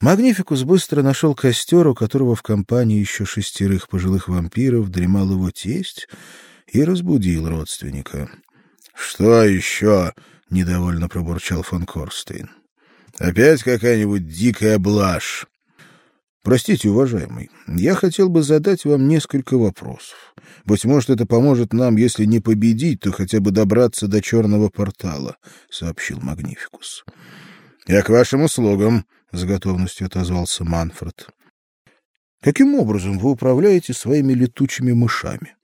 Магнификус быстро нашел костер, у которого в компании еще шестерых пожилых вампиров дремал его тесть, и разбудил родственника. — Что еще? — недовольно пробурчал фон Корстейн. — Опять какая-нибудь дикая блажь. Простите, уважаемый, я хотел бы задать вам несколько вопросов. Быть может, это поможет нам, если не победить, то хотя бы добраться до черного портала, сообщил Магнификус. Я к вашим услугам, с готовностью отозвался Манфред. Каким образом вы управляете своими летучими мышами?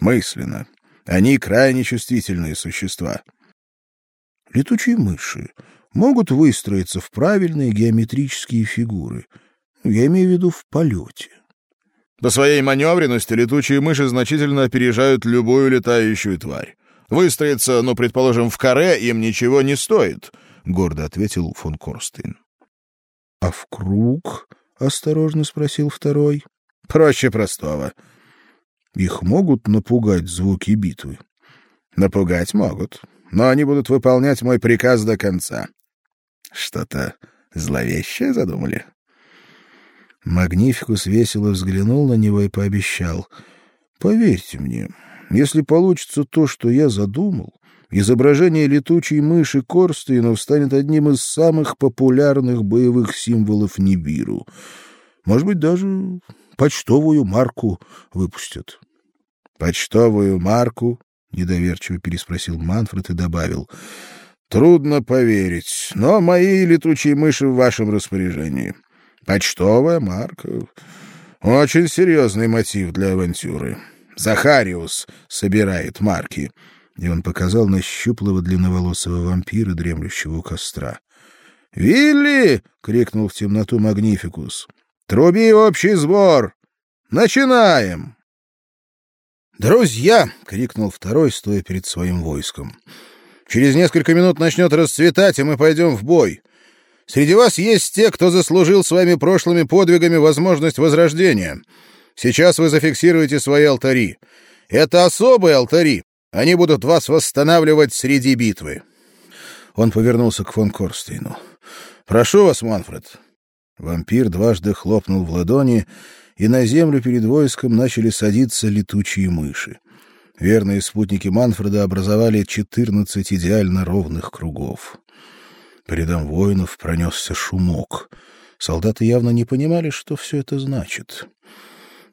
Мысленно. Они крайне чувствительные существа. Летучие мыши могут выстроиться в правильные геометрические фигуры — я имею в виду в полете. По своей маневренности летучие мыши значительно опережают любую летающую тварь. Выстроиться, ну, предположим, в каре им ничего не стоит, — гордо ответил фон Корстейн. — А в круг? — осторожно спросил второй. — Проще простого. — Их могут напугать звуки битвы? — Напугать могут, но они будут выполнять мой приказ до конца. — Что-то зловещее задумали? — Магнификус весело взглянул на него и пообещал. — Поверьте мне, если получится то, что я задумал, изображение летучей мыши Корстейнов станет одним из самых популярных боевых символов Нибиру. Может быть, даже почтовую марку выпустят. — Почтовую марку? — недоверчиво переспросил Манфред и добавил. — Трудно поверить, но мои летучие мыши в вашем распоряжении. — Почтовая марка. Очень серьезный мотив для авантюры. Захариус собирает марки. И он показал на щуплого длинноволосого вампира, дремлющего у костра. «Вилли!» — крикнул в темноту Магнификус. «Труби общий сбор! Начинаем!» «Друзья!» — крикнул второй, стоя перед своим войском. «Через несколько минут начнет расцветать, и мы пойдем в бой. Среди вас есть те, кто заслужил своими прошлыми подвигами возможность возрождения. Сейчас вы зафиксируете свои алтари. Это особые алтари. Они будут вас восстанавливать среди битвы. Он повернулся к фон Корстейну. Прошу вас, Манфред. Вампир дважды хлопнул в ладони, и на землю перед войском начали садиться летучие мыши. Верные спутники Манфреда образовали четырнадцать идеально ровных кругов. По рядам воинов пронесся шумок. Солдаты явно не понимали, что все это значит.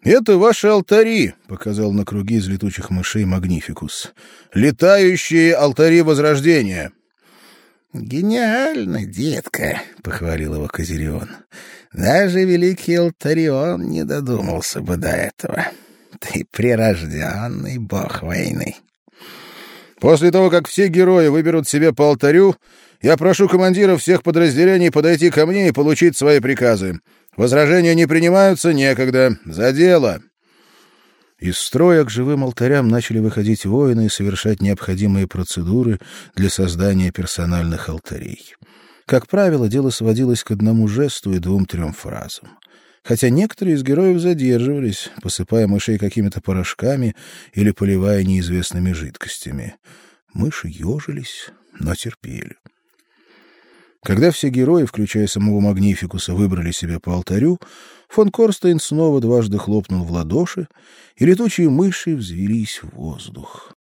«Это ваши алтари», — показал на круги из летучих мышей Магнификус. «Летающие алтари Возрождения». «Гениально, детка», — похвалил его Козерион. «Даже великий Алтарион не додумался бы до этого. Ты прирожденный бог войны». «После того, как все герои выберут себе по алтарю, я прошу командиров всех подразделений подойти ко мне и получить свои приказы. Возражения не принимаются, некогда. За дело!» Из строя к живым алтарям начали выходить воины и совершать необходимые процедуры для создания персональных алтарей. Как правило, дело сводилось к одному жесту и двум-трем фразам. Хотя некоторые из героев задерживались, посыпая мышей какими-то порошками или поливая неизвестными жидкостями. Мыши ежились, но терпели. Когда все герои, включая самого Магнификуса, выбрали себе по алтарю, фон Корстейн снова дважды хлопнул в ладоши, и летучие мыши взвелись в воздух.